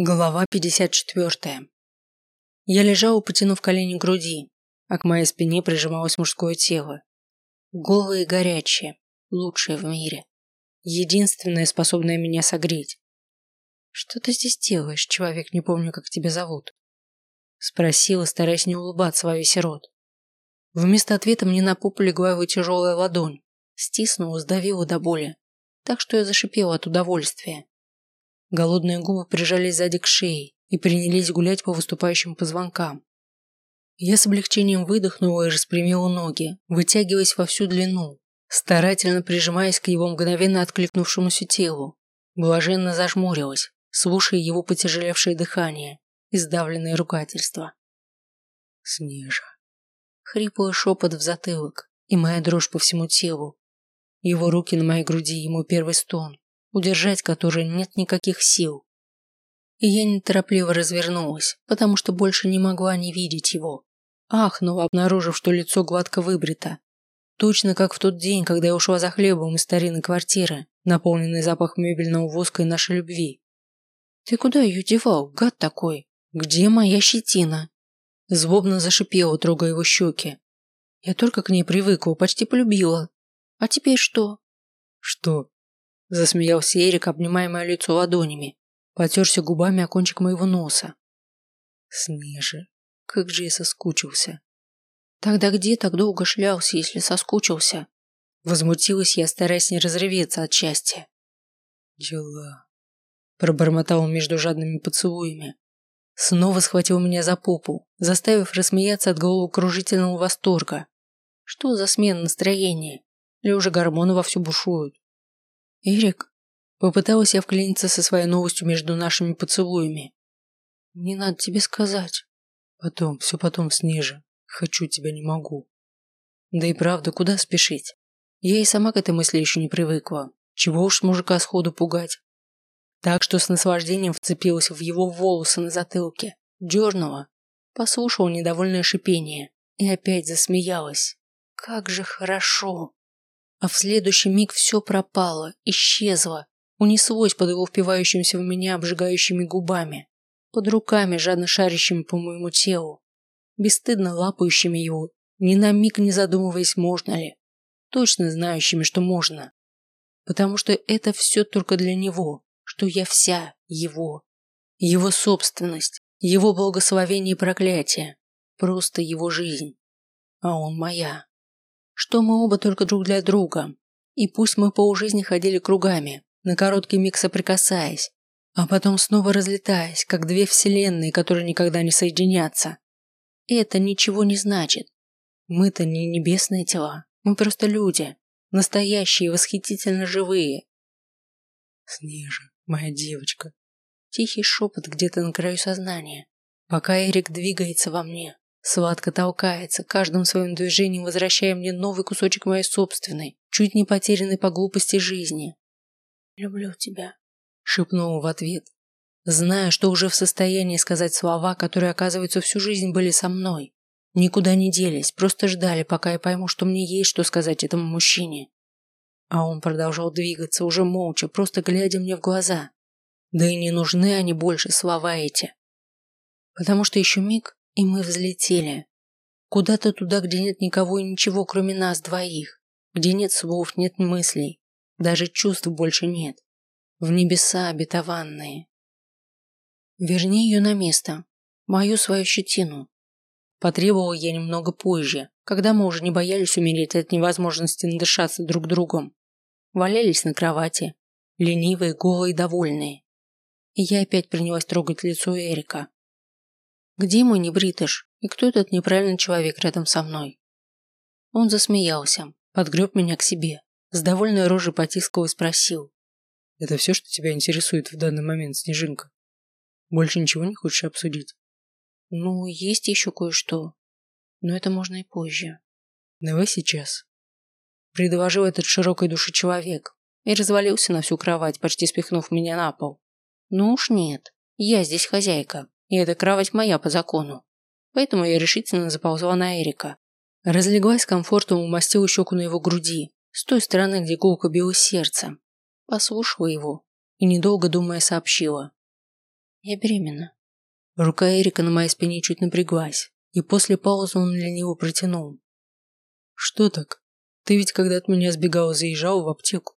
Глава 54. Я лежал, потянув колени к груди, а к моей спине прижималось мужское тело. Голое и горячее, лучшее в мире. Единственное, способное меня согреть. «Что ты здесь делаешь, человек, не помню, как тебя зовут?» Спросила, стараясь не улыбаться во весь рот. Вместо ответа мне на попу легла его тяжелая ладонь, стиснула, сдавила до боли, так что я зашипела от удовольствия. Голодные губы прижались сзади к шее и принялись гулять по выступающим позвонкам. Я с облегчением выдохнула и распрямила ноги, вытягиваясь во всю длину, старательно прижимаясь к его мгновенно откликнувшемуся телу. Блаженно зажмурилась, слушая его потяжелевшее дыхание и сдавленные ругательства. Снежа. Хриплый шепот в затылок и моя дрожь по всему телу. Его руки на моей груди, ему первый стон удержать который нет никаких сил. И я неторопливо развернулась, потому что больше не могла не видеть его. Ахнула, обнаружив, что лицо гладко выбрито. Точно как в тот день, когда я ушла за хлебом из старинной квартиры, наполненной запахом мебельного воска и нашей любви. «Ты куда ее девал, гад такой? Где моя щетина?» Злобно зашипела, трогая его щеки. Я только к ней привыкла, почти полюбила. А теперь что? Что? Засмеялся Эрик, обнимая мое лицо ладонями. Потерся губами о кончик моего носа. Снежи, как же я соскучился. Тогда где так долго шлялся, если соскучился? Возмутилась я, стараясь не разреветься от счастья. Дела. Пробормотал он между жадными поцелуями. Снова схватил меня за попу, заставив рассмеяться от головокружительного восторга. Что за смена настроения? Или уже гормоны вовсю бушуют? «Эрик?» Попыталась я вклиниться со своей новостью между нашими поцелуями. «Не надо тебе сказать». «Потом, все потом, Снежа. Хочу тебя, не могу». Да и правда, куда спешить? Я и сама к этой мысли еще не привыкла. Чего уж мужика сходу пугать. Так что с наслаждением вцепилась в его волосы на затылке, дернула, послушала недовольное шипение и опять засмеялась. Как же хорошо! А в следующий миг все пропало, исчезло, унеслось под его впивающимся в меня обжигающими губами, под руками, жадно шарящими по моему телу, бесстыдно лапающими его, ни на миг не задумываясь, можно ли, точно знающими, что можно. Потому что это все только для него, что я вся его, его собственность, его благословение и проклятие, просто его жизнь, а он моя что мы оба только друг для друга. И пусть мы полжизни ходили кругами, на короткий миг соприкасаясь, а потом снова разлетаясь, как две вселенные, которые никогда не соединятся. Это ничего не значит. Мы-то не небесные тела, мы просто люди, настоящие, восхитительно живые. Снежа, моя девочка. Тихий шепот где-то на краю сознания, пока Эрик двигается во мне, Сладко толкается, каждым своим движением возвращая мне новый кусочек моей собственной, чуть не потерянной по глупости жизни. «Люблю тебя», – шепнула в ответ, зная, что уже в состоянии сказать слова, которые, оказывается, всю жизнь были со мной. Никуда не делись, просто ждали, пока я пойму, что мне есть что сказать этому мужчине. А он продолжал двигаться, уже молча, просто глядя мне в глаза. Да и не нужны они больше, слова эти. Потому что еще миг, и мы взлетели. Куда-то туда, где нет никого и ничего, кроме нас двоих. Где нет слов, нет мыслей. Даже чувств больше нет. В небеса обетованные. Верни ее на место. Мою свою щетину. Потребовал я немного позже, когда мы уже не боялись умереть от невозможности надышаться друг другом. Валялись на кровати, ленивые, голые, довольные. И я опять принялась трогать лицо Эрика, где мой небритыш? И кто этот неправильный человек рядом со мной? Он засмеялся, подгреб меня к себе, с довольной рожей потискал и спросил. Это все, что тебя интересует в данный момент, Снежинка? Больше ничего не хочешь обсудить? Ну, есть еще кое-что. Но это можно и позже. Давай сейчас. Предложил этот широкой души человек и развалился на всю кровать, почти спихнув меня на пол. Ну уж нет, я здесь хозяйка. И эта кровать моя по закону. Поэтому я решительно заползла на Эрика. Разлеглась комфортом, умастила щеку на его груди, с той стороны, где гулко било сердце. Послушала его и, недолго думая, сообщила. Я беременна. Рука Эрика на моей спине чуть напряглась, и после паузы он лениво протянул. Что так? Ты ведь когда от меня сбегала, заезжал в аптеку.